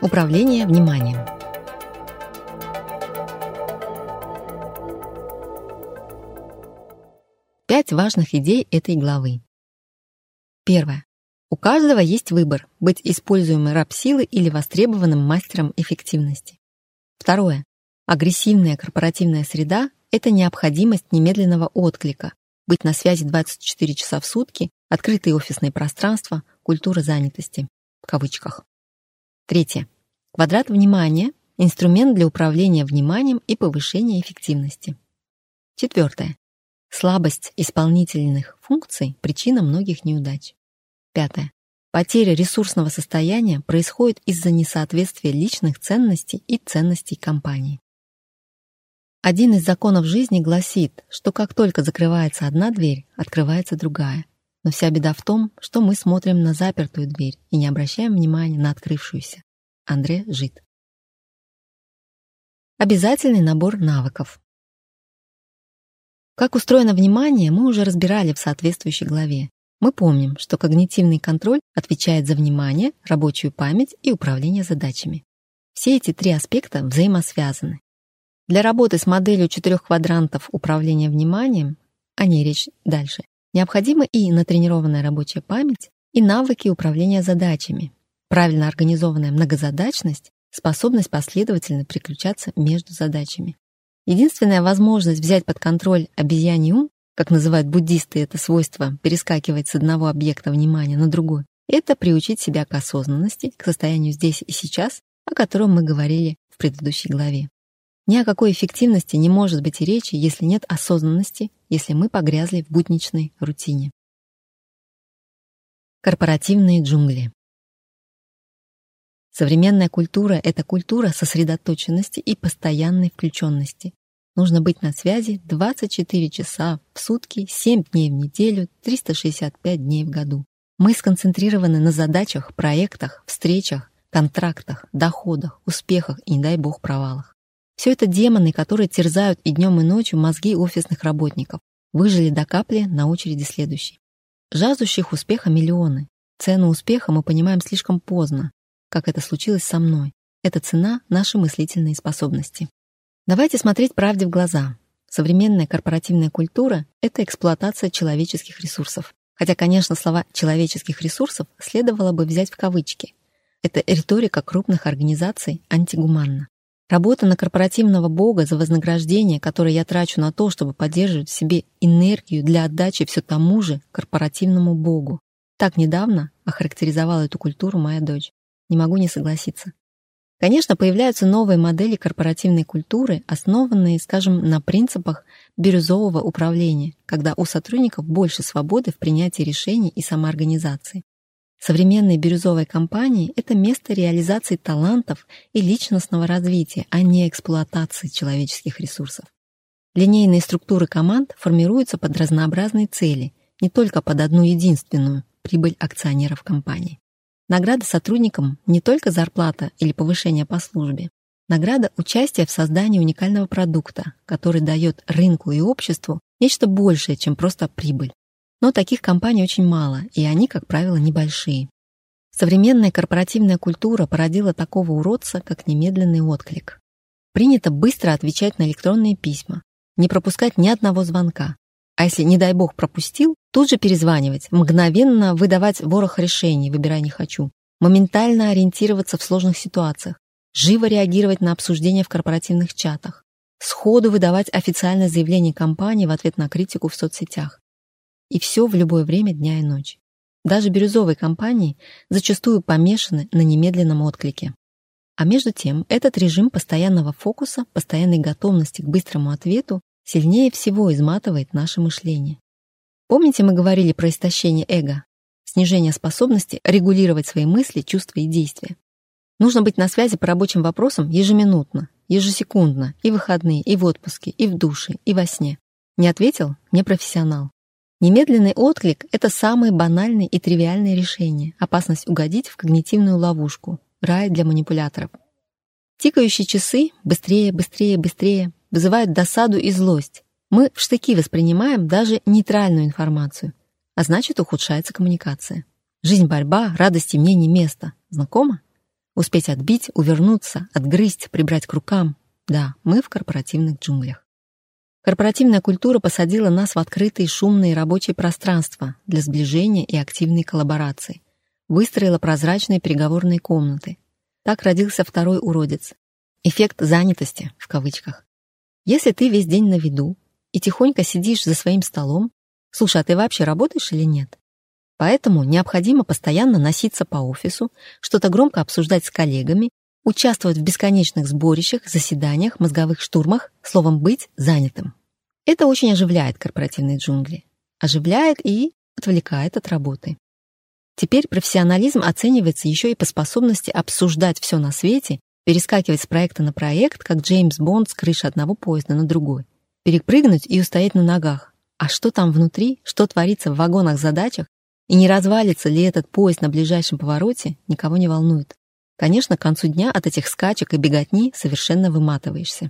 Управление вниманием. Пять важных идей этой главы. Первое. У каждого есть выбор – быть используемой раб-силой или востребованным мастером эффективности. Второе. Агрессивная корпоративная среда – это необходимость немедленного отклика, быть на связи 24 часа в сутки, открытые офисные пространства, культура занятости. В кавычках. Третье. Квадрат внимания – инструмент для управления вниманием и повышения эффективности. Четвертое. Слабость исполнительных функций – причина многих неудач. Пятое. Потеря ресурсного состояния происходит из-за несоответствия личных ценностей и ценностей компании. Один из законов жизни гласит, что как только закрывается одна дверь, открывается другая. Но вся беда в том, что мы смотрим на запертую дверь и не обращаем внимания на открывшуюся. Андре Жит. Обязательный набор навыков. Как устроено внимание, мы уже разбирали в соответствующей главе. Мы помним, что когнитивный контроль отвечает за внимание, рабочую память и управление задачами. Все эти три аспекта взаимосвязаны. Для работы с моделью четырех квадрантов управления вниманием, о ней речь дальше, необходима и натренированная рабочая память, и навыки управления задачами, правильно организованная многозадачность, способность последовательно переключаться между задачами. Единственная возможность взять под контроль обезьяний ум, как называют буддисты это свойство перескакивать с одного объекта внимания на другой, это приучить себя к осознанности, к состоянию здесь и сейчас, о котором мы говорили в предыдущей главе. Ни о какой эффективности не может быть и речи, если нет осознанности, если мы погрязли в будничной рутине. Корпоративные джунгли. Современная культура — это культура сосредоточенности и постоянной включенности. Нужно быть на связи 24 часа в сутки, 7 дней в неделю, 365 дней в году. Мы сконцентрированы на задачах, проектах, встречах, контрактах, доходах, успехах и, не дай бог, провалах. Все это демоны, которые терзают и днем, и ночью мозги офисных работников. Выжили до капли на очереди следующий. Жаждущих успеха миллионы. Цену успеха мы понимаем слишком поздно, как это случилось со мной. Это цена нашей мыслительной способности. Давайте смотреть правде в глаза. Современная корпоративная культура — это эксплуатация человеческих ресурсов. Хотя, конечно, слова «человеческих ресурсов» следовало бы взять в кавычки. Это риторика крупных организаций антигуманна. Работа на корпоративного бога за вознаграждение, которое я трачу на то, чтобы поддерживать в себе энергию для отдачи все тому же корпоративному богу. Так недавно охарактеризовала эту культуру моя дочь. Не могу не согласиться. Конечно, появляются новые модели корпоративной культуры, основанные, скажем, на принципах бирюзового управления, когда у сотрудников больше свободы в принятии решений и самоорганизации. Современные бирюзовые компании — это место реализации талантов и личностного развития, а не эксплуатации человеческих ресурсов. Линейные структуры команд формируются под разнообразные цели, не только под одну единственную — прибыль акционеров компании. Награда сотрудникам не только зарплата или повышение по службе. Награда – участие в создании уникального продукта, который дает рынку и обществу нечто большее, чем просто прибыль. Но таких компаний очень мало, и они, как правило, небольшие. Современная корпоративная культура породила такого уродца, как немедленный отклик. Принято быстро отвечать на электронные письма, не пропускать ни одного звонка, а если, не дай бог, пропустил, тут же перезванивать, мгновенно выдавать ворох решений, выбирай не хочу, моментально ориентироваться в сложных ситуациях, живо реагировать на обсуждения в корпоративных чатах, сходу выдавать официальное заявление компании в ответ на критику в соцсетях. И все в любое время дня и ночи. Даже бирюзовые компании зачастую помешаны на немедленном отклике. А между тем, этот режим постоянного фокуса, постоянной готовности к быстрому ответу сильнее всего изматывает наше мышление. Помните, мы говорили про истощение эго, снижение способности регулировать свои мысли, чувства и действия? Нужно быть на связи по рабочим вопросам ежеминутно, ежесекундно, и в выходные, и в отпуске, и в душе, и во сне. Не ответил — не профессионал. Немедленный отклик — это самые банальные и тривиальные решения, опасность угодить в когнитивную ловушку, рай для манипуляторов. Тикающие часы быстрее, быстрее, быстрее вызывают досаду и злость. Мы в штыки воспринимаем даже нейтральную информацию, а значит, ухудшается коммуникация. Жизнь, борьба, радости мне не место. Знакомо? Успеть отбить, увернуться, отгрызть, прибрать к рукам. Да, мы в корпоративных джунглях. Корпоративная культура посадила нас в открытые шумные рабочие пространства для сближения и активной коллаборации. Выстроила прозрачные переговорные комнаты. Так родился второй уродец. Эффект занятости, в кавычках. Если ты весь день на виду и тихонько сидишь за своим столом, слушай, а ты вообще работаешь или нет? Поэтому необходимо постоянно носиться по офису, что-то громко обсуждать с коллегами, участвовать в бесконечных сборищах, заседаниях, мозговых штурмах, словом, быть занятым. Это очень оживляет корпоративные джунгли. Оживляет и отвлекает от работы. Теперь профессионализм оценивается еще и по способности обсуждать все на свете, перескакивать с проекта на проект, как Джеймс Бонд с крыши одного поезда на другой, перепрыгнуть и устоять на ногах. А что там внутри, что творится в вагонах-задачах, и не развалится ли этот поезд на ближайшем повороте, никого не волнует. Конечно, к концу дня от этих скачек и беготни совершенно выматываешься.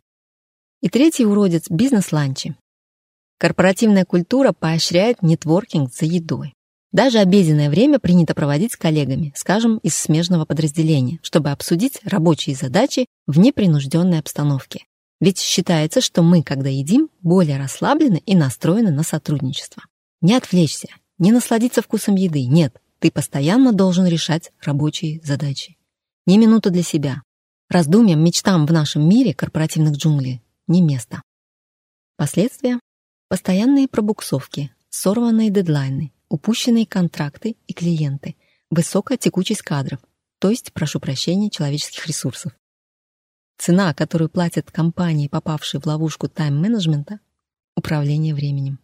И третий уродец — бизнес-ланчи. Корпоративная культура поощряет нетворкинг за едой. Даже обеденное время принято проводить с коллегами, скажем, из смежного подразделения, чтобы обсудить рабочие задачи в непринужденной обстановке. Ведь считается, что мы, когда едим, более расслаблены и настроены на сотрудничество. Не отвлечься, не насладиться вкусом еды. Нет, ты постоянно должен решать рабочие задачи. Ни минуты для себя. Раздумьям, мечтам в нашем мире корпоративных джунглей не место. Последствия — постоянные пробуксовки, сорванные дедлайны, упущенные контракты и клиенты, высокая текучесть кадров, то есть, прошу прощения, человеческих ресурсов. Цена, которую платят компании, попавшие в ловушку тайм-менеджмента — управление временем.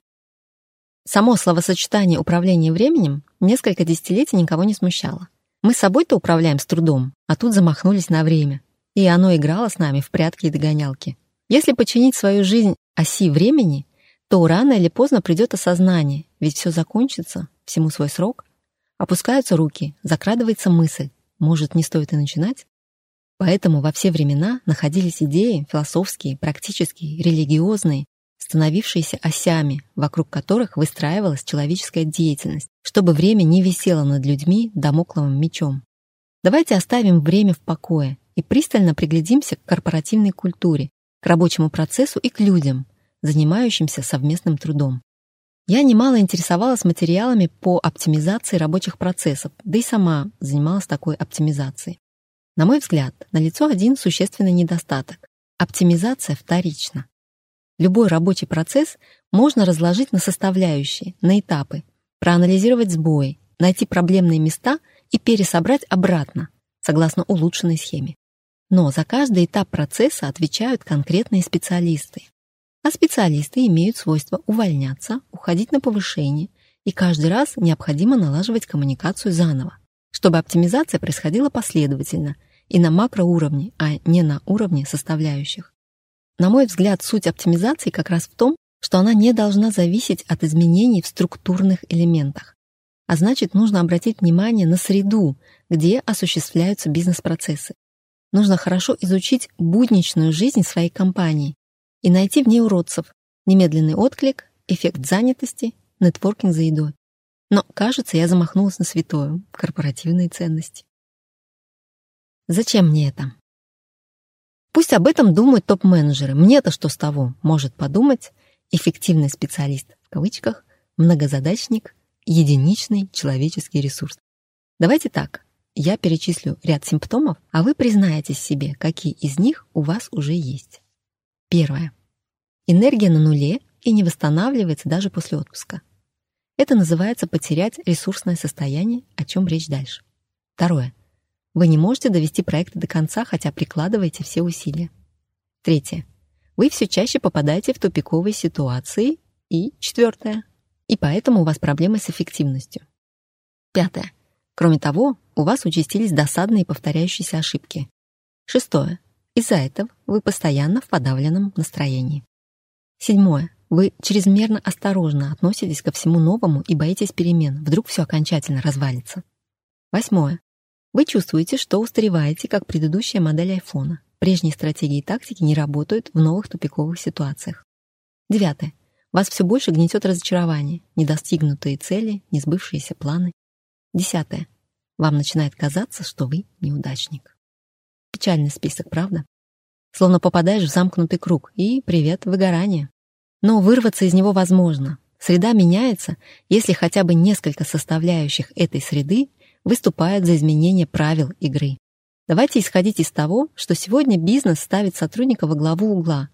Само словосочетание «управление временем» несколько десятилетий никого не смущало. Мы собой-то управляем с трудом, а тут замахнулись на время. И оно играло с нами в прятки и догонялки. Если починить свою жизнь оси времени, то рано или поздно придет осознание, ведь все закончится, всему свой срок. Опускаются руки, закрадывается мысль, может, не стоит и начинать? Поэтому во все времена находились идеи философские, практические, религиозные, становившиеся осями, вокруг которых выстраивалась человеческая деятельность, чтобы время не висело над людьми домокловым мечом. Давайте оставим время в покое и пристально приглядимся к корпоративной культуре, к рабочему процессу и к людям, занимающимся совместным трудом. Я немало интересовалась материалами по оптимизации рабочих процессов, да и сама занималась такой оптимизацией. На мой взгляд, налицо один существенный недостаток. Оптимизация вторична. Любой рабочий процесс можно разложить на составляющие, на этапы, проанализировать сбои, найти проблемные места и пересобрать обратно, согласно улучшенной схеме. Но за каждый этап процесса отвечают конкретные специалисты. А специалисты имеют свойство увольняться, уходить на повышение, и каждый раз необходимо налаживать коммуникацию заново, чтобы оптимизация происходила последовательно и на макроуровне, а не на уровне составляющих. На мой взгляд, суть оптимизации как раз в том, что она не должна зависеть от изменений в структурных элементах. А значит, нужно обратить внимание на среду, где осуществляются бизнес-процессы. Нужно хорошо изучить будничную жизнь своей компании и найти в ней уродцев, немедленный отклик, эффект занятости, нетворкинг за едой. Но, кажется, я замахнулась на святое — корпоративные ценности. Зачем мне это? Пусть об этом думают топ-менеджеры. Мне-то что с того? Может подумать эффективный специалист, в кавычках, многозадачник, единичный человеческий ресурс. Давайте так. Я перечислю ряд симптомов, а вы признаетесь себе, какие из них у вас уже есть. Первое. Энергия на нуле и не восстанавливается даже после отпуска. Это называется потерять ресурсное состояние, о чем речь дальше. Второе. Вы не можете довести проект до конца, хотя прикладываете все усилия. Третье. Вы все чаще попадаете в тупиковые ситуации. И четвертое. И поэтому у вас проблемы с эффективностью. Пятое. Кроме того, у вас участились досадные повторяющиеся ошибки. Шестое. Из-за этого вы постоянно в подавленном настроении. Седьмое. Вы чрезмерно осторожно относитесь ко всему новому и боитесь перемен. Вдруг все окончательно развалится. Восьмое. Вы чувствуете, что устареваете, как предыдущая модель айфона. прежние стратегии и тактики не работают в новых тупиковых ситуациях. Девятое. Вас все больше гнетет разочарование, недостигнутые цели, несбывшиеся планы. Десятое. Вам начинает казаться, что вы неудачник. Печальный список, правда? Словно попадаешь в замкнутый круг, и привет, выгорание. Но вырваться из него возможно. Среда меняется, если хотя бы несколько составляющих этой среды выступают за изменение правил игры. Давайте исходить из того, что сегодня бизнес ставит сотрудника во главу угла.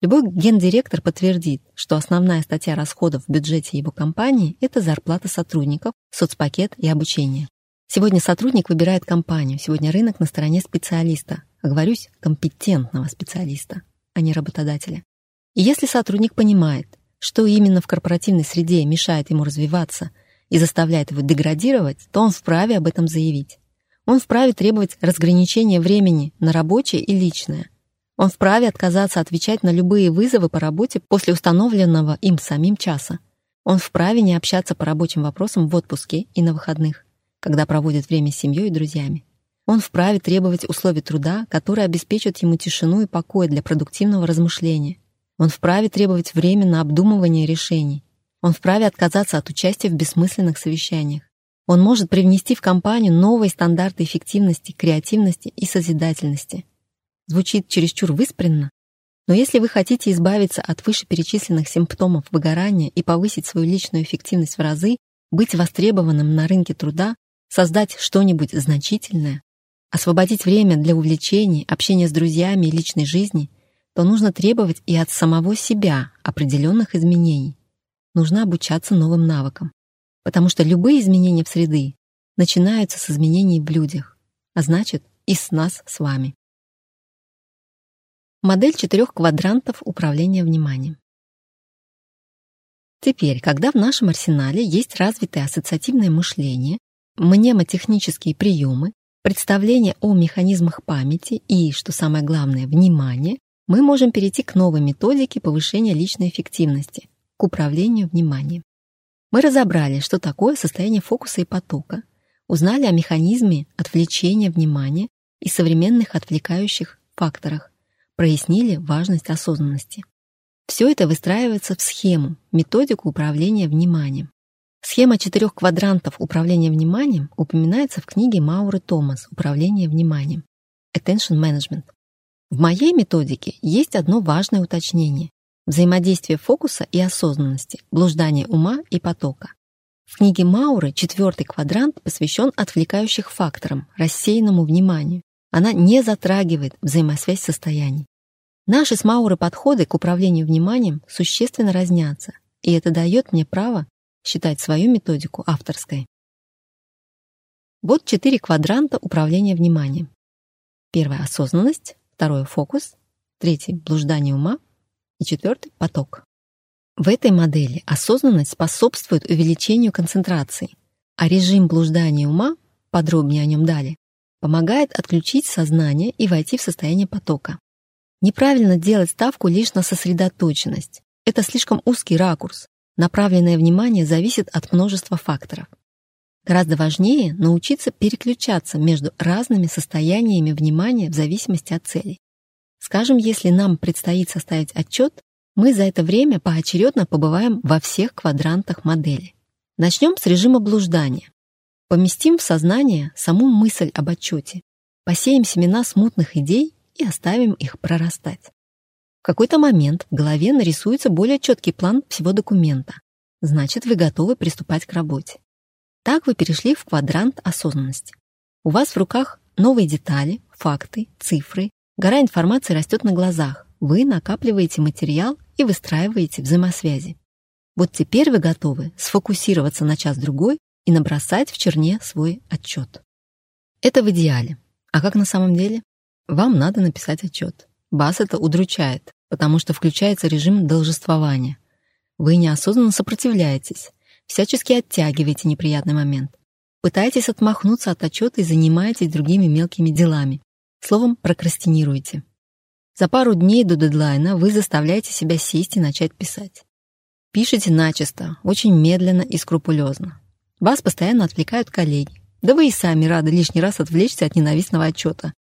Любой гендиректор подтвердит, что основная статья расходов в бюджете его компании – это зарплата сотрудников, соцпакет и обучение. Сегодня сотрудник выбирает компанию, сегодня рынок на стороне специалиста, оговорюсь, компетентного специалиста, а не работодателя. И если сотрудник понимает, что именно в корпоративной среде мешает ему развиваться и заставляет его деградировать, то он вправе об этом заявить. Он вправе требовать разграничения времени на рабочее и личное. Он вправе отказаться отвечать на любые вызовы по работе после установленного им самим часа. Он вправе не общаться по рабочим вопросам в отпуске и на выходных, когда проводит время с семьей и друзьями. Он вправе требовать условий труда, которые обеспечат ему тишину и покой для продуктивного размышления. Он вправе требовать время на обдумывание решений. Он вправе отказаться от участия в бессмысленных совещаниях. Он может привнести в компанию новые стандарты эффективности, креативности и созидательности. Звучит чересчур выспренно, но если вы хотите избавиться от вышеперечисленных симптомов выгорания и повысить свою личную эффективность в разы, быть востребованным на рынке труда, создать что-нибудь значительное, освободить время для увлечений, общения с друзьями и личной жизни, то нужно требовать и от самого себя определенных изменений. Нужно обучаться новым навыкам потому что любые изменения в среды начинаются с изменений в людях, а значит и с нас с вами. Модель четырех квадрантов управления вниманием. Теперь, когда в нашем арсенале есть развитое ассоциативное мышление, мнемотехнические приемы, представление о механизмах памяти и, что самое главное, внимание, мы можем перейти к новой методике повышения личной эффективности, к управлению вниманием. Мы разобрали, что такое состояние фокуса и потока, узнали о механизме отвлечения внимания и современных отвлекающих факторах, прояснили важность осознанности. Все это выстраивается в схему, методику управления вниманием. Схема четырех квадрантов управления вниманием упоминается в книге Мауры Томас «Управление вниманием» Attention Management. В моей методике есть одно важное уточнение. Взаимодействие фокуса и осознанности, блуждание ума и потока. В книге Мауры четвертый квадрант посвящен отвлекающих факторам, рассеянному вниманию. Она не затрагивает взаимосвязь состояний. Наши с Мауры подходы к управлению вниманием существенно разнятся, и это дает мне право считать свою методику авторской. Вот четыре квадранта управления вниманием. Первое — осознанность, второе — фокус, третий — блуждание ума, и четвертый — поток. В этой модели осознанность способствует увеличению концентрации, а режим блуждания ума, подробнее о нем далее, помогает отключить сознание и войти в состояние потока. Неправильно делать ставку лишь на сосредоточенность. Это слишком узкий ракурс. Направленное внимание зависит от множества факторов. Гораздо важнее научиться переключаться между разными состояниями внимания в зависимости от целей. Скажем, если нам предстоит составить отчет, мы за это время поочередно побываем во всех квадрантах модели. Начнем с режима блуждания. Поместим в сознание саму мысль об отчете, посеем семена смутных идей и оставим их прорастать. В какой-то момент в голове нарисуется более четкий план всего документа. Значит, вы готовы приступать к работе. Так вы перешли в квадрант осознанности. У вас в руках новые детали, факты, цифры, Гора информации растет на глазах. Вы накапливаете материал и выстраиваете взаимосвязи. Вот теперь вы готовы сфокусироваться на час-другой и набросать в черне свой отчет. Это в идеале. А как на самом деле? Вам надо написать отчет. Вас это удручает, потому что включается режим должествования. Вы неосознанно сопротивляетесь, всячески оттягиваете неприятный момент. Пытаетесь отмахнуться от отчета и занимаетесь другими мелкими делами. Словом, прокрастинируете. За пару дней до дедлайна вы заставляете себя сесть и начать писать. Пишите начисто, очень медленно и скрупулезно. Вас постоянно отвлекают коллеги. Да вы и сами рады лишний раз отвлечься от ненавистного отчета.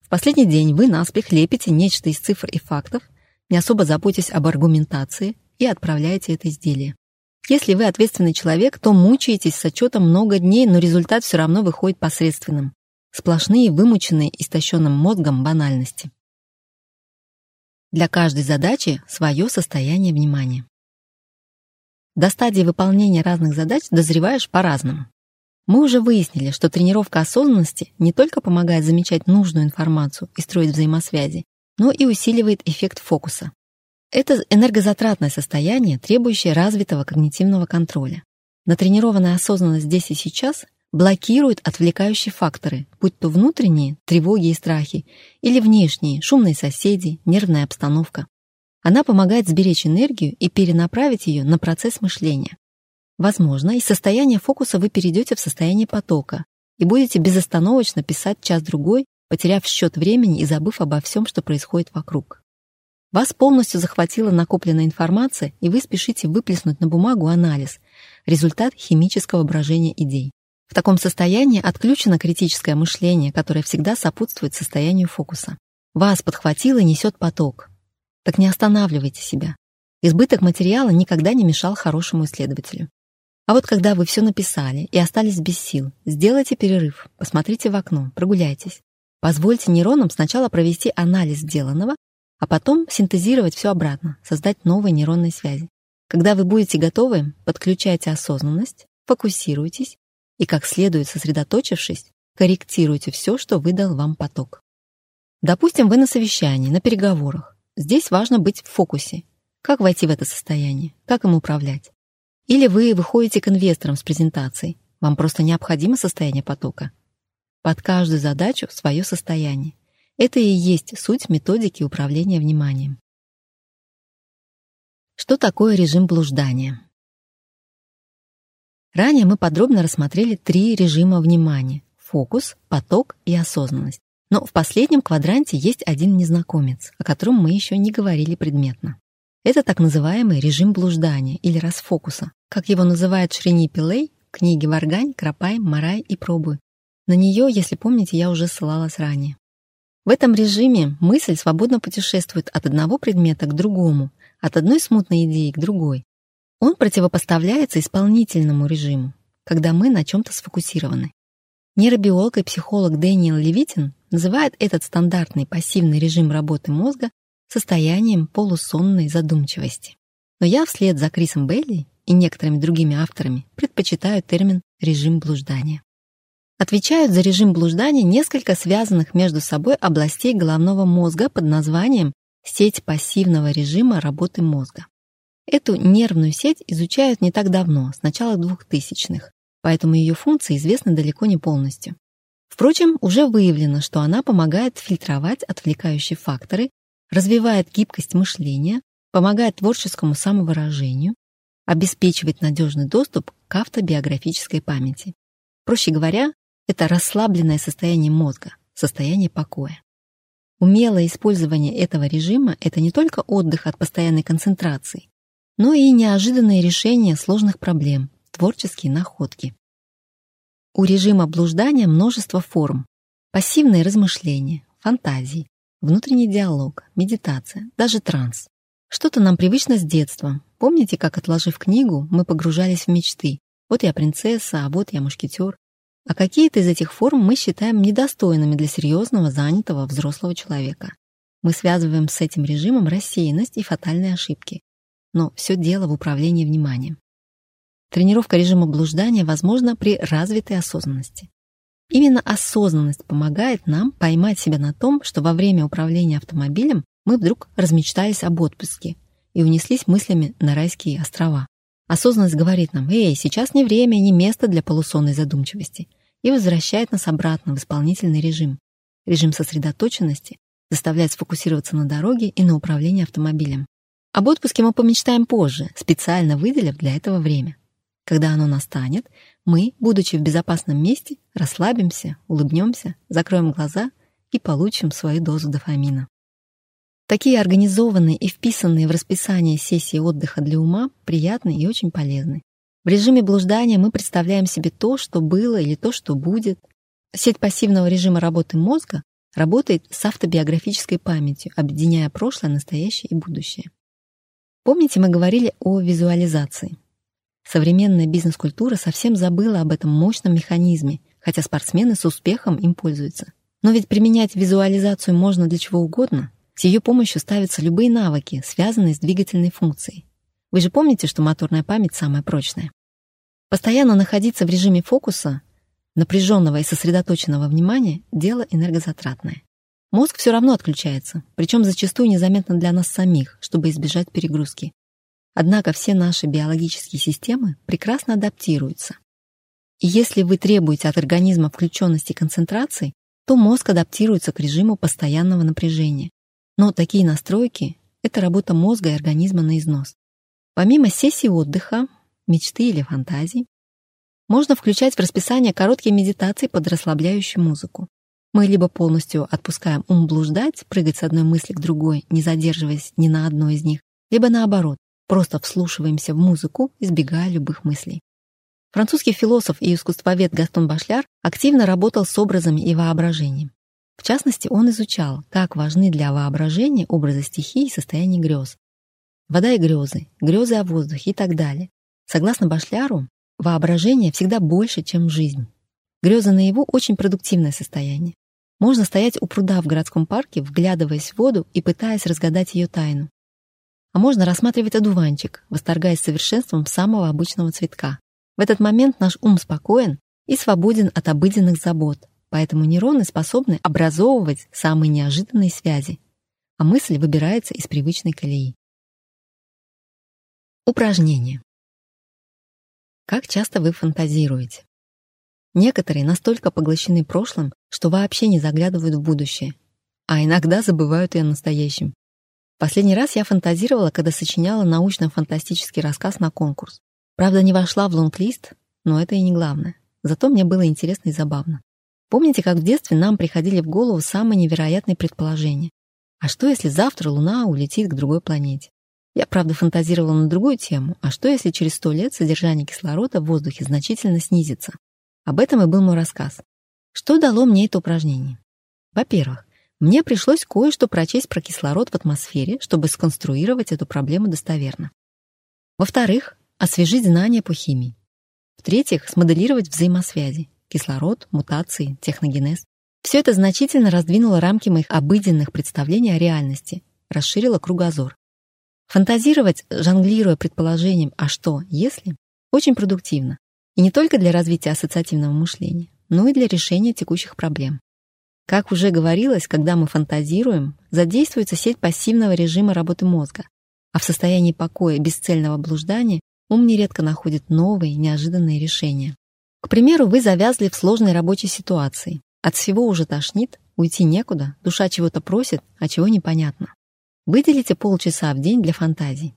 В последний день вы наспех лепите нечто из цифр и фактов, не особо заботясь об аргументации, и отправляете это изделие. Если вы ответственный человек, то мучаетесь с отчетом много дней, но результат все равно выходит посредственным. Сплошные, вымученные истощенным мозгом банальности. Для каждой задачи свое состояние внимания. До стадии выполнения разных задач дозреваешь по-разному. Мы уже выяснили, что тренировка осознанности не только помогает замечать нужную информацию и строить взаимосвязи, но и усиливает эффект фокуса. Это энергозатратное состояние, требующее развитого когнитивного контроля. Натренированная осознанность здесь и сейчас блокирует отвлекающие факторы, будь то внутренние, тревоги и страхи, или внешние, шумные соседи, нервная обстановка. Она помогает сберечь энергию и перенаправить ее на процесс мышления. Возможно, из состояния фокуса вы перейдете в состояние потока и будете безостановочно писать час-другой, потеряв счет времени и забыв обо всем, что происходит вокруг. Вас полностью захватила накопленная информация, и вы спешите выплеснуть на бумагу анализ, результат химического брожения идей. В таком состоянии отключено критическое мышление, которое всегда сопутствует состоянию фокуса. Вас подхватило и несет поток. Так не останавливайте себя. Избыток материала никогда не мешал хорошему исследователю. А вот когда вы все написали и остались без сил, сделайте перерыв, посмотрите в окно, прогуляйтесь. Позвольте нейронам сначала провести анализ сделанного, а потом синтезировать все обратно, создать новые нейронные связи. Когда вы будете готовы, подключайте осознанность, фокусируйтесь и, как следует сосредоточившись, корректируйте все, что выдал вам поток. Допустим, вы на совещании, на переговорах. Здесь важно быть в фокусе. Как войти в это состояние? Как им управлять? Или вы выходите к инвесторам с презентацией. Вам просто необходимо состояние потока. Под каждую задачу свое состояние. Это и есть суть методики управления вниманием. Что такое режим блуждания? Ранее мы подробно рассмотрели три режима внимания — фокус, поток и осознанность. Но в последнем квадранте есть один незнакомец, о котором мы еще не говорили предметно. Это так называемый режим блуждания или расфокуса, как его называют Шрини Пилей в книге «Варгань», «Крапай», «Марай» и «Пробуй». На нее, если помните, я уже ссылалась ранее. В этом режиме мысль свободно путешествует от одного предмета к другому, от одной смутной идеи к другой. Он противопоставляется исполнительному режиму, когда мы на чем-то сфокусированы. Нейробиолог и психолог Дэниел Левитин называет этот стандартный пассивный режим работы мозга состоянием полусонной задумчивости. Но я вслед за Крисом Бейли и некоторыми другими авторами предпочитаю термин «режим блуждания». Отвечают за режим блуждания несколько связанных между собой областей головного мозга под названием «сеть пассивного режима работы мозга». Эту нервную сеть изучают не так давно, с начала 2000-х, поэтому ее функции известны далеко не полностью. Впрочем, уже выявлено, что она помогает фильтровать отвлекающие факторы, развивает гибкость мышления, помогает творческому самовыражению, обеспечивает надежный доступ к автобиографической памяти. Проще говоря, это расслабленное состояние мозга, состояние покоя. Умелое использование этого режима — это не только отдых от постоянной концентрации, но и неожиданное решение сложных проблем, творческие находки. У режима блуждания множество форм. Пассивные размышления, фантазии, внутренний диалог, медитация, даже транс. Что-то нам привычно с детства, Помните, как, отложив книгу, мы погружались в мечты? Вот я принцесса, а вот я мушкетер. А какие-то из этих форм мы считаем недостойными для серьезного, занятого, взрослого человека. Мы связываем с этим режимом рассеянность и фатальные ошибки. Но все дело в управлении вниманием. Тренировка режима блуждания возможна при развитой осознанности. Именно осознанность помогает нам поймать себя на том, что во время управления автомобилем мы вдруг размечтались об отпуске, и унеслись мыслями на райские острова. Осознанность говорит нам «Эй, сейчас не время, не место для полусонной задумчивости» и возвращает нас обратно в исполнительный режим. Режим сосредоточенности заставляет сфокусироваться на дороге и на управлении автомобилем. Об отпуске мы помечтаем позже, специально выделив для этого время. Когда оно настанет, мы, будучи в безопасном месте, расслабимся, улыбнемся, закроем глаза и получим свою дозу дофамина. Такие организованные и вписанные в расписание сессии отдыха для ума приятны и очень полезны. В режиме блуждания мы представляем себе то, что было или то, что будет. Сеть пассивного режима работы мозга работает с автобиографической памятью, объединяя прошлое, настоящее и будущее. Помните, мы говорили о визуализации? Современная бизнес-культура совсем забыла об этом мощном механизме, хотя спортсмены с успехом им пользуются. Но ведь применять визуализацию можно для чего угодно. С ее помощью ставятся любые навыки, связанные с двигательной функцией. Вы же помните, что моторная память самая прочная. Постоянно находиться в режиме фокуса, напряженного и сосредоточенного внимания – дело энергозатратное. Мозг все равно отключается, причем зачастую незаметно для нас самих, чтобы избежать перегрузки. Однако все наши биологические системы прекрасно адаптируются. И если вы требуете от организма включенности и концентрации, то мозг адаптируется к режиму постоянного напряжения. Но такие настройки — это работа мозга и организма на износ. Помимо сессий отдыха, мечты или фантазий, можно включать в расписание короткие медитации под расслабляющую музыку. Мы либо полностью отпускаем ум блуждать, прыгать с одной мысли к другой, не задерживаясь ни на одной из них, либо наоборот, просто вслушиваемся в музыку, избегая любых мыслей. Французский философ и искусствовед Гастон Башляр активно работал с образами и воображением. В частности, он изучал, как важны для воображения образы стихий и состояний грез. Вода и грезы, грезы о воздухе и так далее. Согласно Башляру, воображение всегда больше, чем жизнь. Грезы наяву — очень продуктивное состояние. Можно стоять у пруда в городском парке, вглядываясь в воду и пытаясь разгадать ее тайну. А можно рассматривать одуванчик, восторгаясь совершенством самого обычного цветка. В этот момент наш ум спокоен и свободен от обыденных забот, поэтому нейроны способны образовывать самые неожиданные связи, а мысль выбирается из привычной колеи. Упражнение. Как часто вы фантазируете? Некоторые настолько поглощены прошлым, что вообще не заглядывают в будущее, а иногда забывают и о настоящем. Последний раз я фантазировала, когда сочиняла научно-фантастический рассказ на конкурс. Правда, не вошла в лонг-лист, но это и не главное. Зато мне было интересно и забавно. Помните, как в детстве нам приходили в голову самые невероятные предположения? А что, если завтра Луна улетит к другой планете? Я, правда, фантазировала на другую тему. А что, если через сто лет содержание кислорода в воздухе значительно снизится? Об этом и был мой рассказ. Что дало мне это упражнение? Во-первых, мне пришлось кое-что прочесть про кислород в атмосфере, чтобы сконструировать эту проблему достоверно. Во-вторых, освежить знания по химии. В-третьих, смоделировать взаимосвязи. Кислород, мутации, техногенез. Все это значительно раздвинуло рамки моих обыденных представлений о реальности, расширило кругозор. Фантазировать, жонглируя предположением «а что, если?» очень продуктивно, и не только для развития ассоциативного мышления, но и для решения текущих проблем. Как уже говорилось, когда мы фантазируем, задействуется сеть пассивного режима работы мозга, а в состоянии покоя и бесцельного блуждания ум нередко находит новые, неожиданные решения. К примеру, вы завязли в сложной рабочей ситуации. От всего уже тошнит, уйти некуда, душа чего-то просит, а чего непонятно. Выделите полчаса в день для фантазий.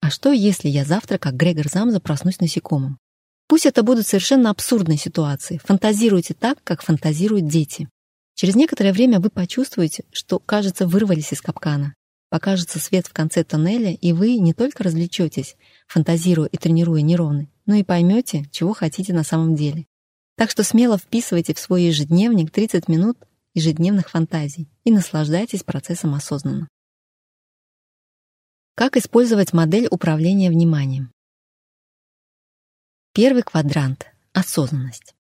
А что, если я завтра, как Грегор Замза, проснусь насекомым? Пусть это будут совершенно абсурдные ситуации. Фантазируйте так, как фантазируют дети. Через некоторое время вы почувствуете, что, кажется, вырвались из капкана. Покажется свет в конце тоннеля, и вы не только развлечетесь, фантазируя и тренируя нейроны, но и поймете, чего хотите на самом деле. Так что смело вписывайте в свой ежедневник 30 минут ежедневных фантазий и наслаждайтесь процессом осознанно. Как использовать модель управления вниманием? Первый квадрант — осознанность.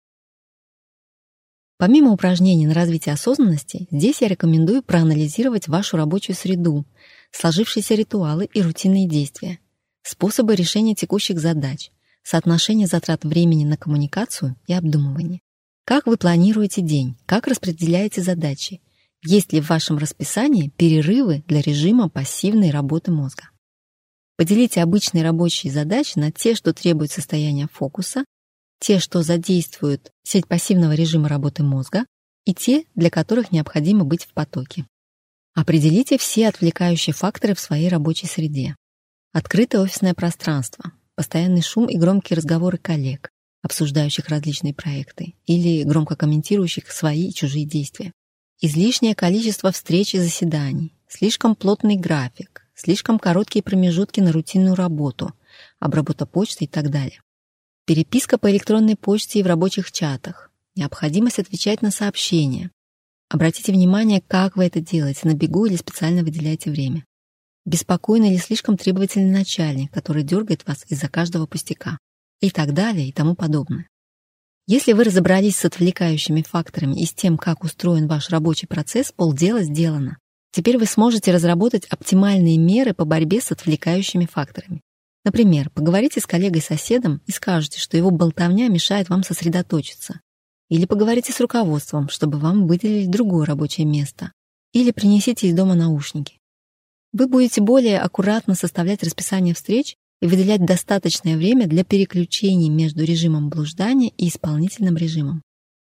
Помимо упражнений на развитие осознанности, здесь я рекомендую проанализировать вашу рабочую среду, сложившиеся ритуалы и рутинные действия, способы решения текущих задач, соотношение затрат времени на коммуникацию и обдумывание. Как вы планируете день, как распределяете задачи, есть ли в вашем расписании перерывы для режима пассивной работы мозга. Поделите обычные рабочие задачи на те, что требуют состояния фокуса, те, что задействуют сеть пассивного режима работы мозга, и те, для которых необходимо быть в потоке. Определите все отвлекающие факторы в своей рабочей среде. Открытое офисное пространство, постоянный шум и громкие разговоры коллег, обсуждающих различные проекты или громко комментирующих свои и чужие действия. Излишнее количество встреч и заседаний, слишком плотный график, слишком короткие промежутки на рутинную работу, обработка почты и так далее. Переписка по электронной почте и в рабочих чатах, необходимость отвечать на сообщения, Обратите внимание, как вы это делаете, на бегу или специально выделяете время. Беспокойный или слишком требовательный начальник, который дергает вас из-за каждого пустяка. И так далее, и тому подобное. Если вы разобрались с отвлекающими факторами и с тем, как устроен ваш рабочий процесс, полдела сделано. Теперь вы сможете разработать оптимальные меры по борьбе с отвлекающими факторами. Например, поговорите с коллегой-соседом и скажете, что его болтовня мешает вам сосредоточиться. Или поговорите с руководством, чтобы вам выделили другое рабочее место. Или принесите из дома наушники. Вы будете более аккуратно составлять расписание встреч и выделять достаточное время для переключений между режимом блуждания и исполнительным режимом.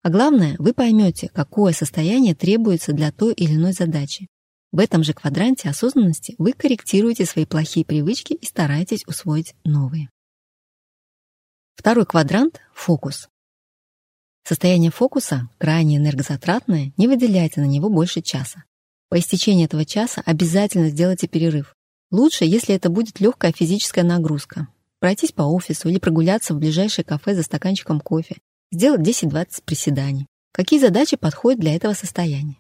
А главное, вы поймете, какое состояние требуется для той или иной задачи. В этом же квадранте осознанности вы корректируете свои плохие привычки и стараетесь усвоить новые. Второй квадрант — фокус. Состояние фокуса крайне энергозатратное, не выделяйте на него больше часа. По истечении этого часа обязательно сделайте перерыв. Лучше, если это будет легкая физическая нагрузка. Пройтись по офису или прогуляться в ближайшее кафе за стаканчиком кофе. Сделать 10-20 приседаний. Какие задачи подходят для этого состояния?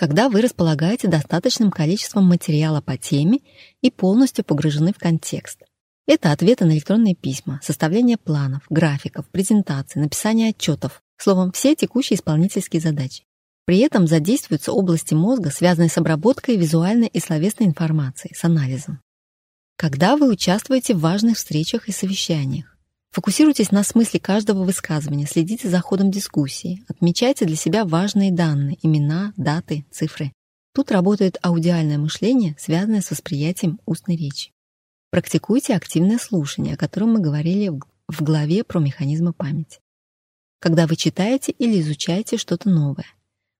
Когда вы располагаете достаточным количеством материала по теме и полностью погружены в контекст. Это ответы на электронные письма, составление планов, графиков, презентаций, написание отчетов, словом, все текущие исполнительские задачи. При этом задействуются области мозга, связанные с обработкой визуальной и словесной информации, с анализом. Когда вы участвуете в важных встречах и совещаниях, фокусируйтесь на смысле каждого высказывания, следите за ходом дискуссии, отмечайте для себя важные данные, имена, даты, цифры. Тут работает аудиальное мышление, связанное с восприятием устной речи. Практикуйте активное слушание, о котором мы говорили в главе про механизмы памяти. Когда вы читаете или изучаете что-то новое.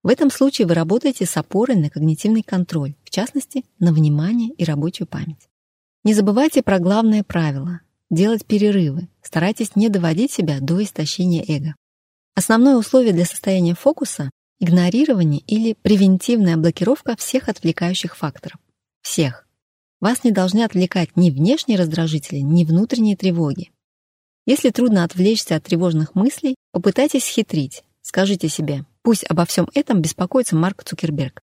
В этом случае вы работаете с опорой на когнитивный контроль, в частности, на внимание и рабочую память. Не забывайте про главное правило — делать перерывы, старайтесь не доводить себя до истощения эго. Основное условие для состояния фокуса — игнорирование или превентивная блокировка всех отвлекающих факторов. Всех. Вас не должны отвлекать ни внешние раздражители, ни внутренние тревоги. Если трудно отвлечься от тревожных мыслей, попытайтесь хитрить. Скажите себе, пусть обо всем этом беспокоится Марк Цукерберг.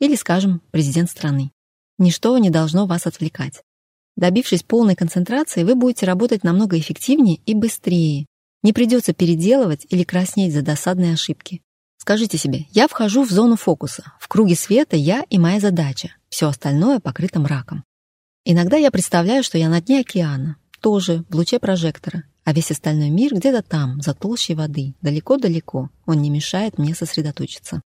Или, скажем, президент страны. Ничто не должно вас отвлекать. Добившись полной концентрации, вы будете работать намного эффективнее и быстрее. Не придется переделывать или краснеть за досадные ошибки. Скажите себе, я вхожу в зону фокуса. В круге света я и моя задача. Все остальное покрыто мраком. Иногда я представляю, что я на дне океана, тоже в луче прожектора, а весь остальной мир где-то там, за толщей воды, далеко-далеко. Он не мешает мне сосредоточиться.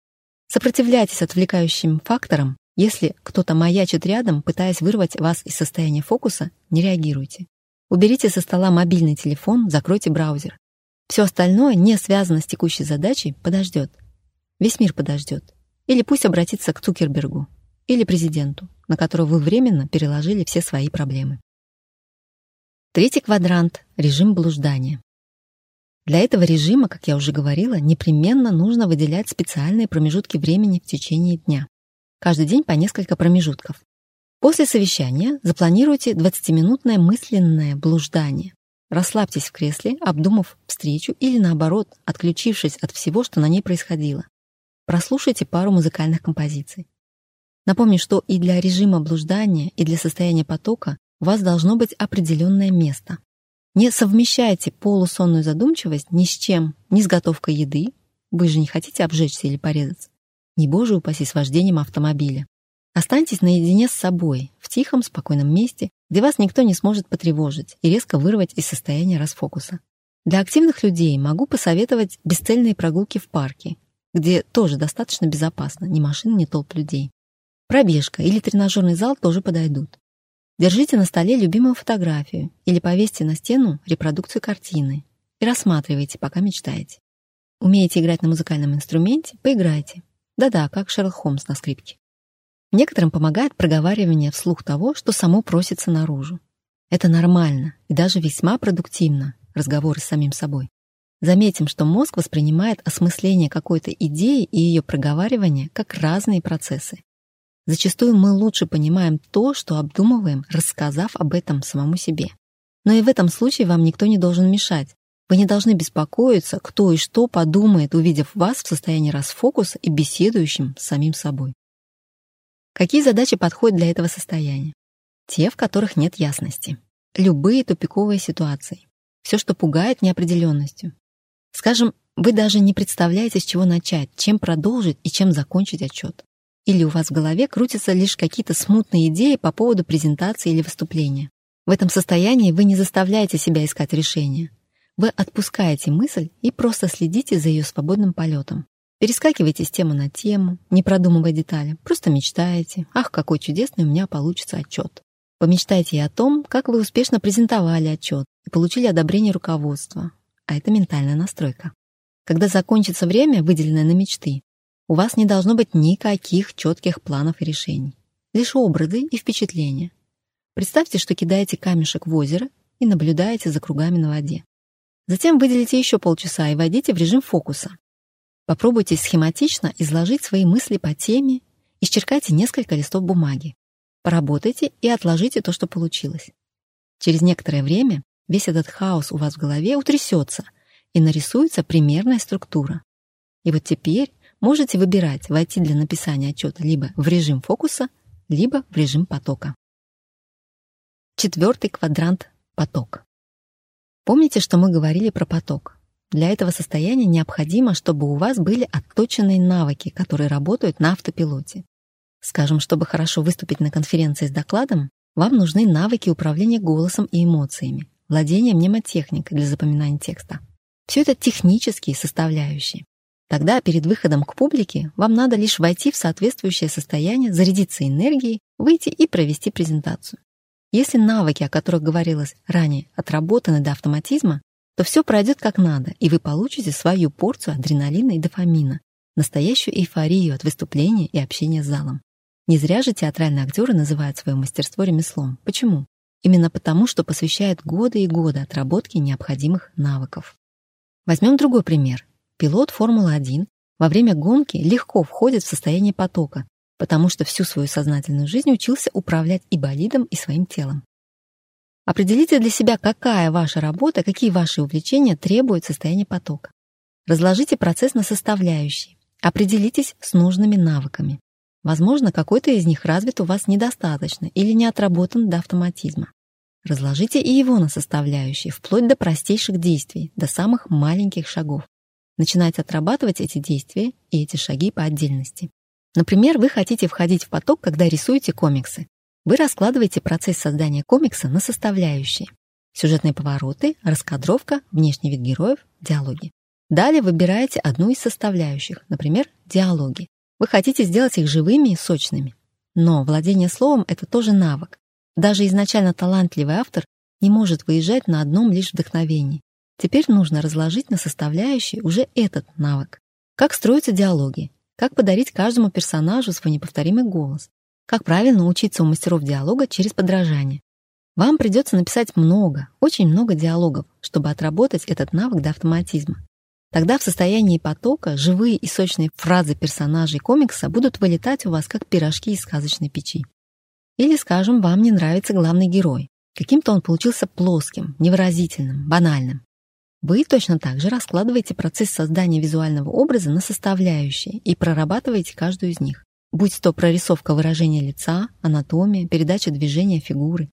Сопротивляйтесь отвлекающим факторам. Если кто-то маячит рядом, пытаясь вырвать вас из состояния фокуса, не реагируйте. Уберите со стола мобильный телефон, закройте браузер. Все остальное, не связано с текущей задачей, подождет. Весь мир подождет. Или пусть обратится к Цукербергу. Или президенту на которую вы временно переложили все свои проблемы. Третий квадрант — режим блуждания. Для этого режима, как я уже говорила, непременно нужно выделять специальные промежутки времени в течение дня. Каждый день по несколько промежутков. После совещания запланируйте 20-минутное мысленное блуждание. Расслабьтесь в кресле, обдумав встречу или, наоборот, отключившись от всего, что на ней происходило. Прослушайте пару музыкальных композиций. Напомню, что и для режима блуждания, и для состояния потока у вас должно быть определенное место. Не совмещайте полусонную задумчивость ни с чем, ни с готовкой еды, вы же не хотите обжечься или порезаться, ни, боже упаси, с вождением автомобиля. Останьтесь наедине с собой, в тихом, спокойном месте, где вас никто не сможет потревожить и резко вырвать из состояния расфокуса. Для активных людей могу посоветовать бесцельные прогулки в парке, где тоже достаточно безопасно, ни машин, ни толп людей. Пробежка или тренажерный зал тоже подойдут. Держите на столе любимую фотографию или повесьте на стену репродукцию картины и рассматривайте, пока мечтаете. Умеете играть на музыкальном инструменте? Поиграйте. Да-да, как Шерлок Холмс на скрипке. Некоторым помогает проговаривание вслух того, что само просится наружу. Это нормально и даже весьма продуктивно, разговоры с самим собой. Заметим, что мозг воспринимает осмысление какой-то идеи и ее проговаривание как разные процессы. Зачастую мы лучше понимаем то, что обдумываем, рассказав об этом самому себе. Но и в этом случае вам никто не должен мешать. Вы не должны беспокоиться, кто и что подумает, увидев вас в состоянии расфокуса и беседующим с самим собой. Какие задачи подходят для этого состояния? Те, в которых нет ясности. Любые тупиковые ситуации. Все, что пугает неопределенностью. Скажем, вы даже не представляете, с чего начать, чем продолжить и чем закончить отчет. Или у вас в голове крутятся лишь какие-то смутные идеи по поводу презентации или выступления. В этом состоянии вы не заставляете себя искать решения. Вы отпускаете мысль и просто следите за ее свободным полетом. Перескакиваете с темы на тему, не продумывая детали, просто мечтаете. Ах, какой чудесный у меня получится отчет. Помечтайте и о том, как вы успешно презентовали отчет и получили одобрение руководства. А это ментальная настройка. Когда закончится время, выделенное на мечты, у вас не должно быть никаких четких планов и решений. Лишь образы и впечатления. Представьте, что кидаете камешек в озеро и наблюдаете за кругами на воде. Затем выделите еще полчаса и войдите в режим фокуса. Попробуйте схематично изложить свои мысли по теме, исчеркайте несколько листов бумаги. Поработайте и отложите то, что получилось. Через некоторое время весь этот хаос у вас в голове утрясется и нарисуется примерная структура. И вот теперь можете выбирать, войти для написания отчета либо в режим фокуса, либо в режим потока. Четвертый квадрант — поток. Помните, что мы говорили про поток? Для этого состояния необходимо, чтобы у вас были отточенные навыки, которые работают на автопилоте. Скажем, чтобы хорошо выступить на конференции с докладом, вам нужны навыки управления голосом и эмоциями, владения мнемотехникой для запоминания текста. Все это технические составляющие. Тогда перед выходом к публике вам надо лишь войти в соответствующее состояние, зарядиться энергией, выйти и провести презентацию. Если навыки, о которых говорилось ранее, отработаны до автоматизма, то все пройдет как надо, и вы получите свою порцию адреналина и дофамина, настоящую эйфорию от выступления и общения с залом. Не зря же театральные актеры называют свое мастерство ремеслом. Почему? Именно потому, что посвящают годы и годы отработке необходимых навыков. Возьмем другой пример. Пилот Формулы-1 во время гонки легко входит в состояние потока, потому что всю свою сознательную жизнь учился управлять и болидом, и своим телом. Определите для себя, какая ваша работа, какие ваши увлечения требуют состояния потока. Разложите процесс на составляющие. Определитесь с нужными навыками. Возможно, какой-то из них развит у вас недостаточно или не отработан до автоматизма. Разложите и его на составляющие, вплоть до простейших действий, до самых маленьких шагов. Начинайте отрабатывать эти действия и эти шаги по отдельности. Например, вы хотите входить в поток, когда рисуете комиксы. Вы раскладываете процесс создания комикса на составляющие. Сюжетные повороты, раскадровка, внешний вид героев, диалоги. Далее выбираете одну из составляющих, например, диалоги. Вы хотите сделать их живыми и сочными. Но владение словом — это тоже навык. Даже изначально талантливый автор не может выезжать на одном лишь вдохновении. Теперь нужно разложить на составляющие уже этот навык. Как строятся диалоги, как подарить каждому персонажу свой неповторимый голос? Как правильно учиться у мастеров диалога через подражание? Вам придется написать много, очень много диалогов, чтобы отработать этот навык до автоматизма. Тогда в состоянии потока живые и сочные фразы персонажей комикса будут вылетать у вас как пирожки из сказочной печи. Или, скажем, вам не нравится главный герой. Каким-то он получился плоским, невыразительным, банальным. Вы точно так же раскладываете процесс создания визуального образа на составляющие и прорабатываете каждую из них. Будь то прорисовка выражения лица, анатомия, передача движения фигуры.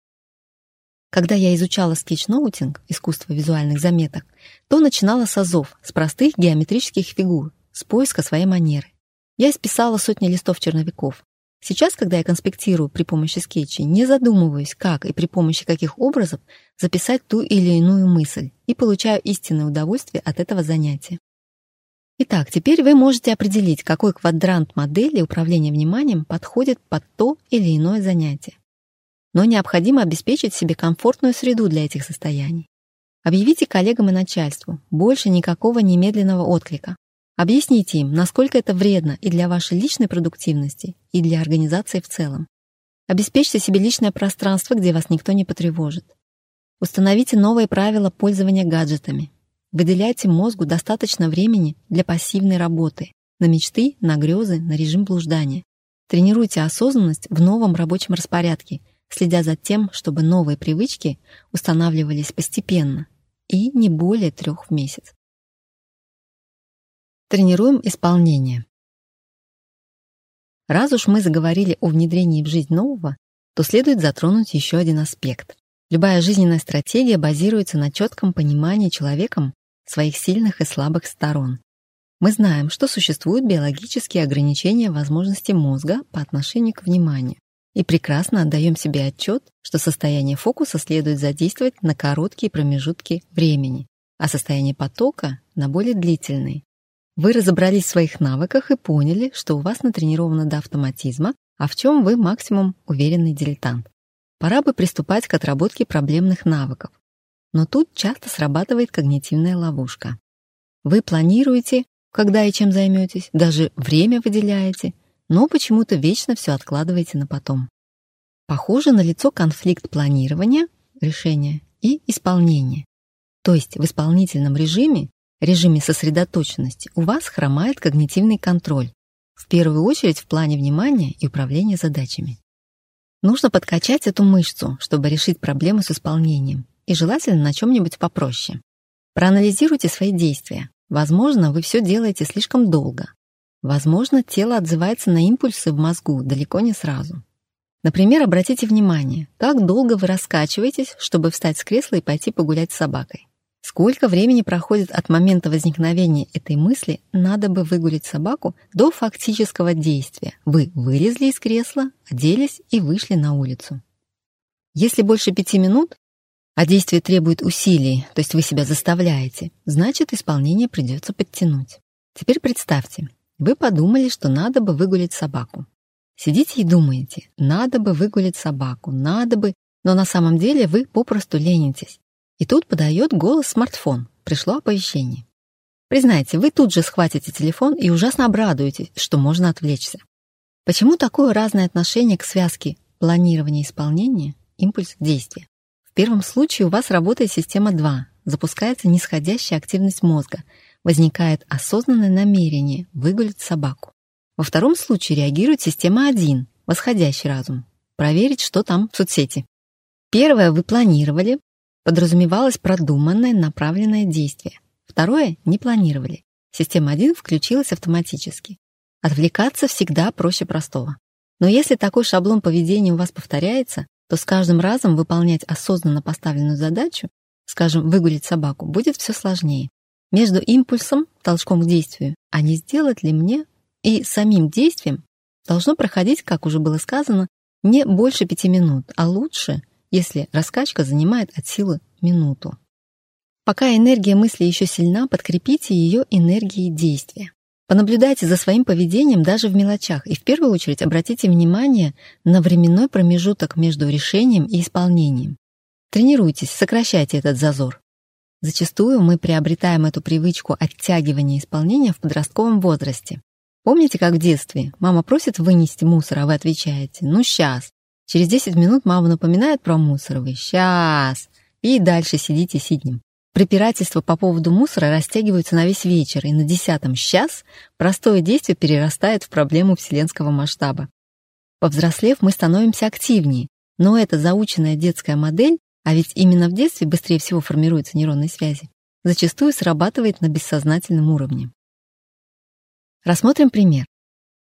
Когда я изучала скетчноутинг, искусство визуальных заметок, то начинала с азов, с простых геометрических фигур, с поиска своей манеры. Я исписала сотни листов черновиков, Сейчас, когда я конспектирую при помощи скетчей, не задумываюсь, как и при помощи каких образов записать ту или иную мысль, и получаю истинное удовольствие от этого занятия. Итак, теперь вы можете определить, какой квадрант модели управления вниманием подходит под то или иное занятие. Но необходимо обеспечить себе комфортную среду для этих состояний. Объявите коллегам и начальству больше никакого немедленного отклика. Объясните им, насколько это вредно и для вашей личной продуктивности, и для организации в целом. Обеспечьте себе личное пространство, где вас никто не потревожит. Установите новые правила пользования гаджетами. Выделяйте мозгу достаточно времени для пассивной работы, на мечты, на грезы, на режим блуждания. Тренируйте осознанность в новом рабочем распорядке, следя за тем, чтобы новые привычки устанавливались постепенно и не более трех в месяц. Тренируем исполнение. Раз уж мы заговорили о внедрении в жизнь нового, то следует затронуть еще один аспект. Любая жизненная стратегия базируется на четком понимании человеком своих сильных и слабых сторон. Мы знаем, что существуют биологические ограничения возможностей мозга по отношению к вниманию, и прекрасно отдаем себе отчет, что состояние фокуса следует задействовать на короткие промежутки времени, а состояние потока — на более длительные. Вы разобрались в своих навыках и поняли, что у вас натренировано до автоматизма, а в чем вы максимум уверенный дилетант. Пора бы приступать к отработке проблемных навыков. Но тут часто срабатывает когнитивная ловушка. Вы планируете, когда и чем займетесь, даже время выделяете, но почему-то вечно все откладываете на потом. Похоже на лицо конфликт планирования, решения и исполнения. То есть в исполнительном режиме режиме сосредоточенности у вас хромает когнитивный контроль, в первую очередь в плане внимания и управления задачами. Нужно подкачать эту мышцу, чтобы решить проблемы с исполнением, и желательно на чем-нибудь попроще. Проанализируйте свои действия. Возможно, вы все делаете слишком долго. Возможно, тело отзывается на импульсы в мозгу далеко не сразу. Например, обратите внимание, как долго вы раскачиваетесь, чтобы встать с кресла и пойти погулять с собакой. Сколько времени проходит от момента возникновения этой мысли «надо бы выгулить собаку» до фактического действия? Вы вылезли из кресла, оделись и вышли на улицу. Если больше пяти минут, а действие требует усилий, то есть вы себя заставляете, значит, исполнение придется подтянуть. Теперь представьте, вы подумали, что надо бы выгулить собаку. Сидите и думаете, надо бы выгулить собаку, надо бы, но на самом деле вы попросту ленитесь. И тут подает голос смартфон. Пришло оповещение. Признайте, вы тут же схватите телефон и ужасно обрадуетесь, что можно отвлечься. Почему такое разное отношение к связке планирования исполнения, импульс действия? В первом случае у вас работает система 2, запускается нисходящая активность мозга, возникает осознанное намерение выгулить собаку. Во втором случае реагирует система 1, восходящий разум, проверить, что там в соцсети. Первое вы планировали, Подразумевалось продуманное, направленное действие. Второе не планировали. Система 1 включилась автоматически. Отвлекаться всегда проще простого. Но если такой шаблон поведения у вас повторяется, то с каждым разом выполнять осознанно поставленную задачу, скажем, выгулить собаку, будет все сложнее. Между импульсом, толчком к действию, а не сделать ли мне, и самим действием должно проходить, как уже было сказано, не больше пяти минут, а лучше если раскачка занимает от силы минуту. Пока энергия мысли еще сильна, подкрепите ее энергией действия. Понаблюдайте за своим поведением даже в мелочах и в первую очередь обратите внимание на временной промежуток между решением и исполнением. Тренируйтесь, сокращайте этот зазор. Зачастую мы приобретаем эту привычку оттягивания исполнения в подростковом возрасте. Помните, как в детстве мама просит вынести мусор, а вы отвечаете «ну сейчас», Через 10 минут мама напоминает про мусор, вы «Сейчас!» и дальше сидите сиднем. Препирательства по поводу мусора растягиваются на весь вечер, и на десятом «сейчас» простое действие перерастает в проблему вселенского масштаба. Повзрослев, мы становимся активнее, но эта заученная детская модель, а ведь именно в детстве быстрее всего формируются нейронные связи, зачастую срабатывает на бессознательном уровне. Рассмотрим пример.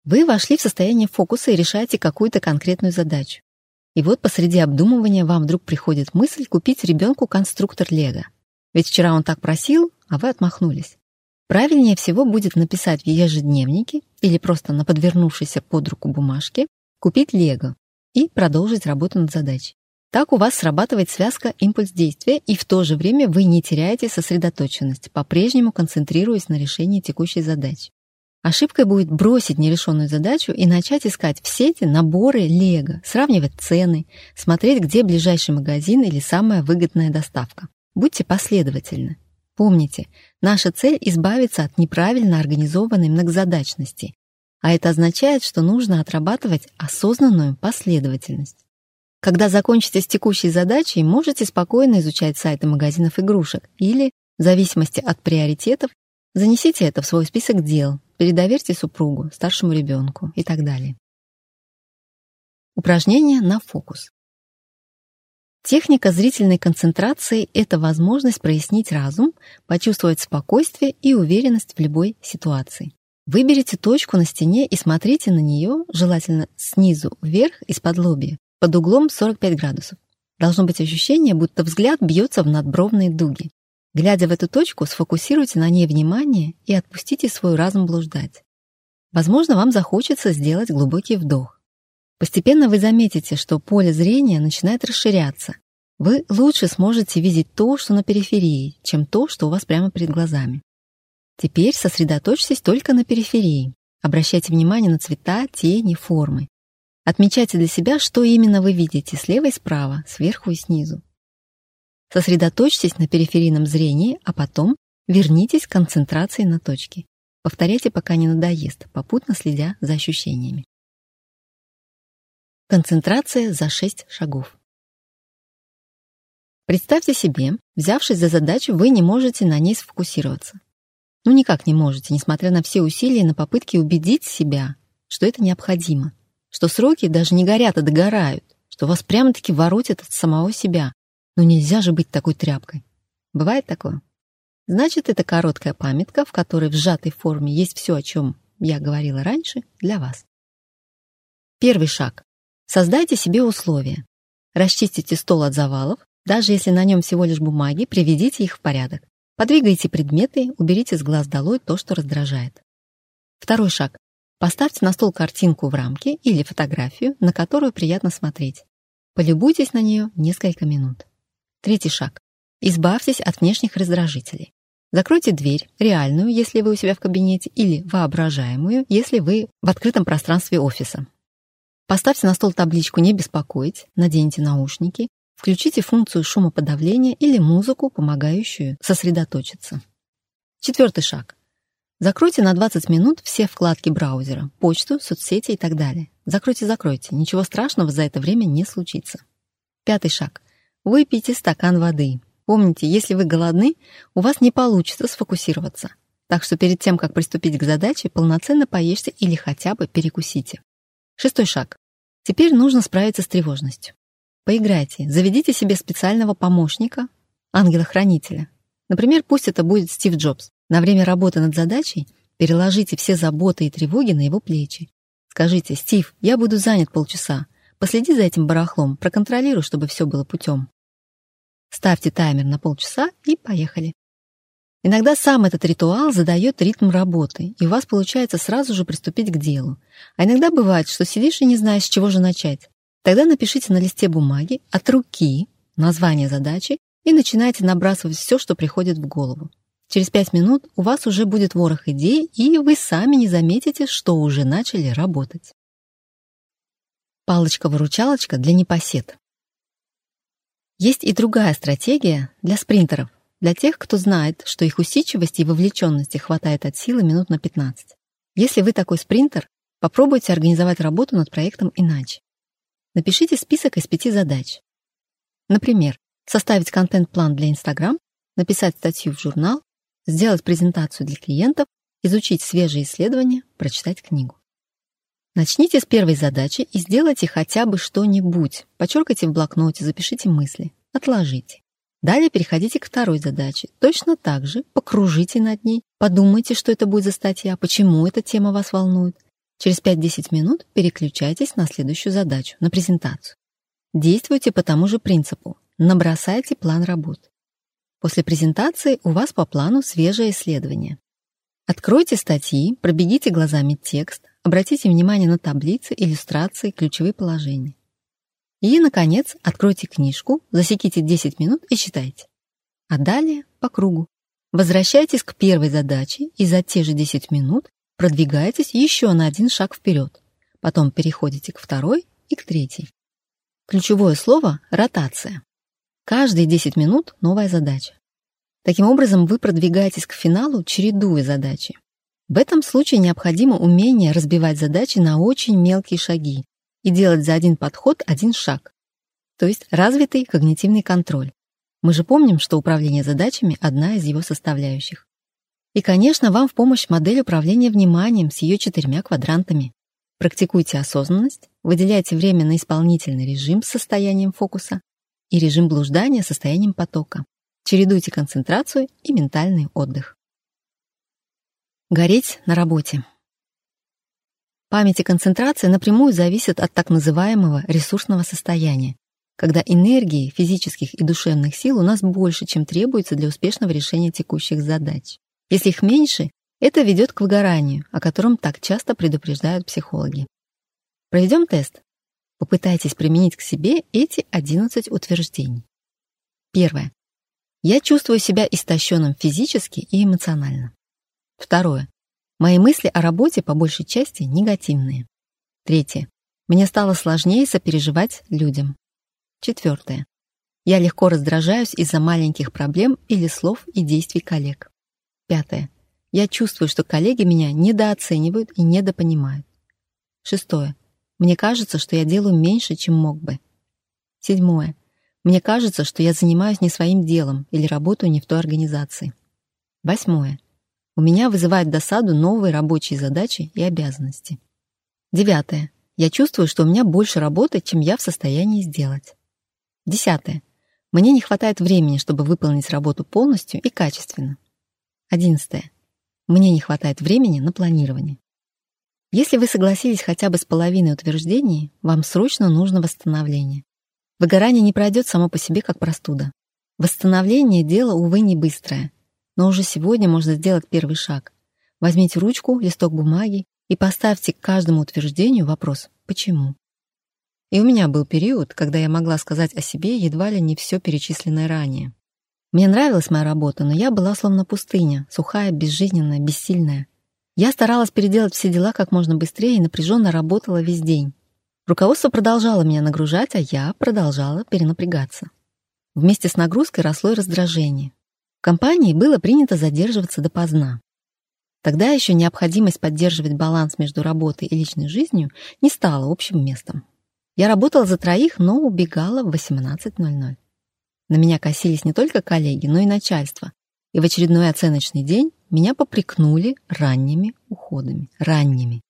Вы вошли в состояние фокуса и решаете какую-то конкретную задачу. И вот посреди обдумывания вам вдруг приходит мысль купить ребенку конструктор Лего. Ведь вчера он так просил, а вы отмахнулись. Правильнее всего будет написать в ежедневнике или просто на подвернувшейся под руку бумажке купить Лего и продолжить работу над задачей. Так у вас срабатывает связка импульс действия, и в то же время вы не теряете сосредоточенность, по-прежнему концентрируясь на решении текущей задачи. Ошибкой будет бросить нерешенную задачу и начать искать в сети наборы Лего, сравнивать цены, смотреть, где ближайший магазин или самая выгодная доставка. Будьте последовательны. Помните, наша цель — избавиться от неправильно организованной многозадачности, а это означает, что нужно отрабатывать осознанную последовательность. Когда закончите с текущей задачей, можете спокойно изучать сайты магазинов игрушек или, в зависимости от приоритетов, занесите это в свой список дел, передоверьте супругу, старшему ребенку и так далее. Упражнение на фокус. Техника зрительной концентрации — это возможность прояснить разум, почувствовать спокойствие и уверенность в любой ситуации. Выберите точку на стене и смотрите на нее, желательно снизу вверх, из-под лобья, под углом 45 градусов. Должно быть ощущение, будто взгляд бьется в надбровные дуги. Глядя в эту точку, сфокусируйте на ней внимание и отпустите свой разум блуждать. Возможно, вам захочется сделать глубокий вдох. Постепенно вы заметите, что поле зрения начинает расширяться. Вы лучше сможете видеть то, что на периферии, чем то, что у вас прямо перед глазами. Теперь сосредоточьтесь только на периферии. Обращайте внимание на цвета, тени, формы. Отмечайте для себя, что именно вы видите слева и справа, сверху и снизу. Сосредоточьтесь на периферийном зрении, а потом вернитесь к концентрации на точке. Повторяйте, пока не надоест, попутно следя за ощущениями. Концентрация за 6 шагов. Представьте себе, взявшись за задачу, вы не можете на ней сфокусироваться. Ну никак не можете, несмотря на все усилия на попытки убедить себя, что это необходимо, что сроки даже не горят, а догорают, что вас прямо-таки воротят от самого себя. Ну нельзя же быть такой тряпкой. Бывает такое? Значит, это короткая памятка, в которой в сжатой форме есть все, о чем я говорила раньше, для вас. Первый шаг. Создайте себе условия. Расчистите стол от завалов, даже если на нем всего лишь бумаги, приведите их в порядок. Подвигайте предметы, уберите с глаз долой то, что раздражает. Второй шаг. Поставьте на стол картинку в рамке или фотографию, на которую приятно смотреть. Полюбуйтесь на нее несколько минут. Третий шаг. Избавьтесь от внешних раздражителей. Закройте дверь, реальную, если вы у себя в кабинете, или воображаемую, если вы в открытом пространстве офиса. Поставьте на стол табличку «Не беспокоить», наденьте наушники, включите функцию шумоподавления или музыку, помогающую сосредоточиться. Четвертый шаг. Закройте на 20 минут все вкладки браузера, почту, соцсети и так далее. Закройте-закройте, ничего страшного за это время не случится. Пятый шаг. Выпейте стакан воды. Помните, если вы голодны, у вас не получится сфокусироваться. Так что перед тем, как приступить к задаче, полноценно поешьте или хотя бы перекусите. Шестой шаг. Теперь нужно справиться с тревожностью. Поиграйте, заведите себе специального помощника, ангела-хранителя. Например, пусть это будет Стив Джобс. На время работы над задачей переложите все заботы и тревоги на его плечи. Скажите, Стив, я буду занят полчаса. Последи за этим барахлом, проконтролируй, чтобы все было путем. Ставьте таймер на полчаса и поехали. Иногда сам этот ритуал задает ритм работы, и у вас получается сразу же приступить к делу. А иногда бывает, что сидишь и не знаешь, с чего же начать. Тогда напишите на листе бумаги от руки название задачи и начинайте набрасывать все, что приходит в голову. Через пять минут у вас уже будет ворох идей, и вы сами не заметите, что уже начали работать. Палочка-выручалочка для непосед. Есть и другая стратегия для спринтеров, для тех, кто знает, что их усидчивости и вовлеченности хватает от силы минут на 15. Если вы такой спринтер, попробуйте организовать работу над проектом иначе. Напишите список из пяти задач. Например, составить контент-план для Instagram, написать статью в журнал, сделать презентацию для клиентов, изучить свежие исследования, прочитать книгу. Начните с первой задачи и сделайте хотя бы что-нибудь. Подчеркайте в блокноте, запишите мысли, отложите. Далее переходите к второй задаче. Точно так же покружите над ней, подумайте, что это будет за статья, почему эта тема вас волнует. Через 5-10 минут переключайтесь на следующую задачу, на презентацию. Действуйте по тому же принципу. Набросайте план работ. После презентации у вас по плану свежее исследование. Откройте статьи, пробегите глазами текст, обратите внимание на таблицы, иллюстрации, ключевые положения. И, наконец, откройте книжку, засеките 10 минут и читайте. А далее по кругу. Возвращайтесь к первой задаче и за те же 10 минут продвигаетесь еще на один шаг вперед. Потом переходите к второй и к третьей. Ключевое слово — ротация. Каждые 10 минут новая задача. Таким образом, вы продвигаетесь к финалу, чередуя задачи. В этом случае необходимо умение разбивать задачи на очень мелкие шаги, и делать за один подход один шаг, то есть развитый когнитивный контроль. Мы же помним, что управление задачами – одна из его составляющих. И, конечно, вам в помощь модель управления вниманием с ее четырьмя квадрантами. Практикуйте осознанность, выделяйте время на исполнительный режим с состоянием фокуса и режим блуждания состоянием потока. Чередуйте концентрацию и ментальный отдых. Гореть на работе. Память и концентрация напрямую зависят от так называемого ресурсного состояния, когда энергии, физических и душевных сил у нас больше, чем требуется для успешного решения текущих задач. Если их меньше, это ведет к выгоранию, о котором так часто предупреждают психологи. Проведем тест. Попытайтесь применить к себе эти 11 утверждений. Первое. Я чувствую себя истощенным физически и эмоционально. Второе. Мои мысли о работе по большей части негативные. Третье. Мне стало сложнее сопереживать людям. Четвертое. Я легко раздражаюсь из-за маленьких проблем или слов и действий коллег. Пятое. Я чувствую, что коллеги меня недооценивают и недопонимают. Шестое. Мне кажется, что я делаю меньше, чем мог бы. Седьмое. Мне кажется, что я занимаюсь не своим делом или работаю не в той организации. Восьмое. У меня вызывает досаду новые рабочие задачи и обязанности. Девятое. Я чувствую, что у меня больше работы, чем я в состоянии сделать. Десятое. Мне не хватает времени, чтобы выполнить работу полностью и качественно. Одиннадцатое. Мне не хватает времени на планирование. Если вы согласились хотя бы с половиной утверждений, вам срочно нужно восстановление. Выгорание не пройдет само по себе, как простуда. Восстановление – дело, увы, не быстрое. Но уже сегодня можно сделать первый шаг. Возьмите ручку, листок бумаги и поставьте к каждому утверждению вопрос «почему?». И у меня был период, когда я могла сказать о себе едва ли не все перечисленное ранее. Мне нравилась моя работа, но я была словно пустыня, сухая, безжизненная, бессильная. Я старалась переделать все дела как можно быстрее и напряженно работала весь день. Руководство продолжало меня нагружать, а я продолжала перенапрягаться. Вместе с нагрузкой росло и раздражение. В компании было принято задерживаться допоздна. Тогда еще необходимость поддерживать баланс между работой и личной жизнью не стала общим местом. Я работала за троих, но убегала в 18.00. На меня косились не только коллеги, но и начальство. И в очередной оценочный день меня попрекнули ранними уходами. Ранними.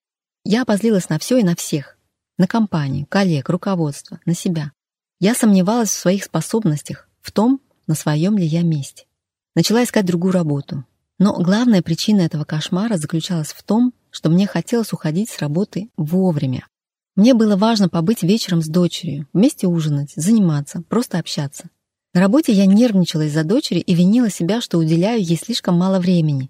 Я обозлилась на все и на всех. На компанию, коллег, руководство, на себя. Я сомневалась в своих способностях, в том, на своем ли я месте. Начала искать другую работу. Но главная причина этого кошмара заключалась в том, что мне хотелось уходить с работы вовремя. Мне было важно побыть вечером с дочерью, вместе ужинать, заниматься, просто общаться. На работе я нервничала из-за дочери и винила себя, что уделяю ей слишком мало времени.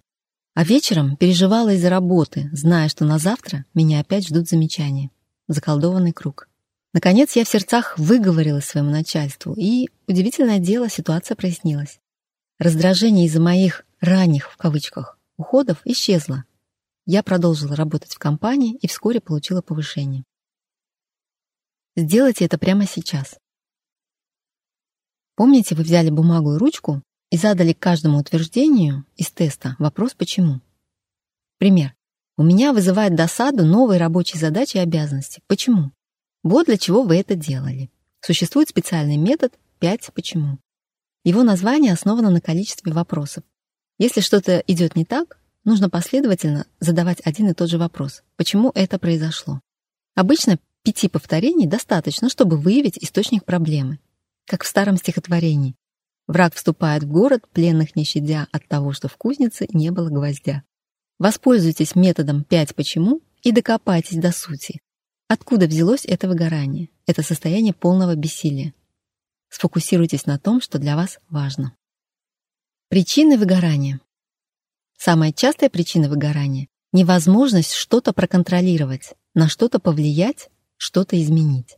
А вечером переживала из-за работы, зная, что на завтра меня опять ждут замечания. Заколдованный круг. Наконец я в сердцах выговорилась своему начальству, и, удивительное дело, ситуация прояснилась. Раздражение из-за моих «ранних» в кавычках уходов исчезло. Я продолжила работать в компании и вскоре получила повышение. Сделайте это прямо сейчас. Помните, вы взяли бумагу и ручку и задали каждому утверждению из теста вопрос «почему?». Пример. У меня вызывает досаду новые рабочие задачи и обязанности. Почему? Вот для чего вы это делали. Существует специальный метод «5 почему». Его название основано на количестве вопросов. Если что-то идет не так, нужно последовательно задавать один и тот же вопрос. Почему это произошло? Обычно пяти повторений достаточно, чтобы выявить источник проблемы. Как в старом стихотворении. Враг вступает в город, пленных не щадя от того, что в кузнице не было гвоздя. Воспользуйтесь методом «пять почему» и докопайтесь до сути. Откуда взялось это выгорание, это состояние полного бессилия? Сфокусируйтесь на том, что для вас важно. Причины выгорания. Самая частая причина выгорания — невозможность что-то проконтролировать, на что-то повлиять, что-то изменить.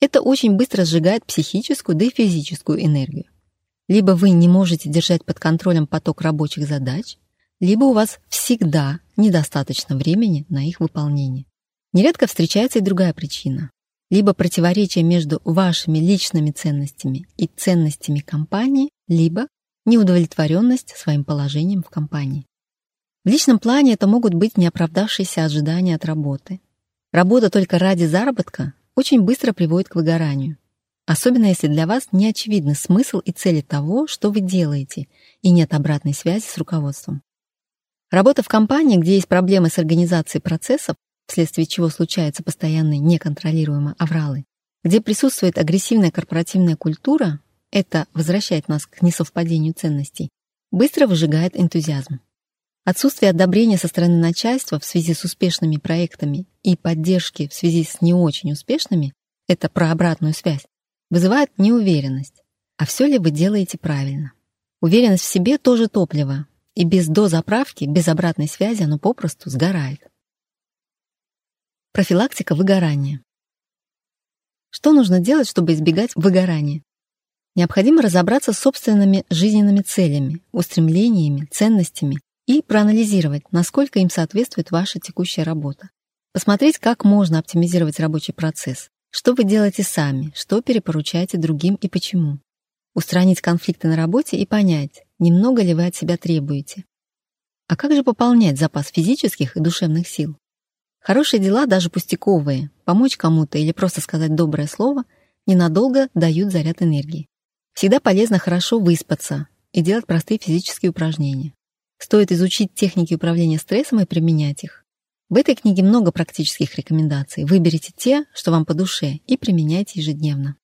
Это очень быстро сжигает психическую, да и физическую энергию. Либо вы не можете держать под контролем поток рабочих задач, либо у вас всегда недостаточно времени на их выполнение. Нередко встречается и другая причина либо противоречие между вашими личными ценностями и ценностями компании, либо неудовлетворенность своим положением в компании. В личном плане это могут быть неоправдавшиеся ожидания от работы. Работа только ради заработка очень быстро приводит к выгоранию, особенно если для вас не очевидны смысл и цели того, что вы делаете, и нет обратной связи с руководством. Работа в компании, где есть проблемы с организацией процессов, вследствие чего случаются постоянные неконтролируемые авралы, Где присутствует агрессивная корпоративная культура, это возвращает нас к несовпадению ценностей, быстро выжигает энтузиазм. Отсутствие одобрения со стороны начальства в связи с успешными проектами и поддержки в связи с не очень успешными — это про обратную связь — вызывает неуверенность. А все ли вы делаете правильно? Уверенность в себе тоже топливо, и без дозаправки, без обратной связи оно попросту сгорает. Профилактика выгорания. Что нужно делать, чтобы избегать выгорания? Необходимо разобраться с собственными жизненными целями, устремлениями, ценностями и проанализировать, насколько им соответствует ваша текущая работа. Посмотреть, как можно оптимизировать рабочий процесс, что вы делаете сами, что перепоручаете другим и почему. Устранить конфликты на работе и понять, немного ли вы от себя требуете. А как же пополнять запас физических и душевных сил? Хорошие дела, даже пустяковые, помочь кому-то или просто сказать доброе слово, ненадолго дают заряд энергии. Всегда полезно хорошо выспаться и делать простые физические упражнения. Стоит изучить техники управления стрессом и применять их. В этой книге много практических рекомендаций. Выберите те, что вам по душе, и применяйте ежедневно.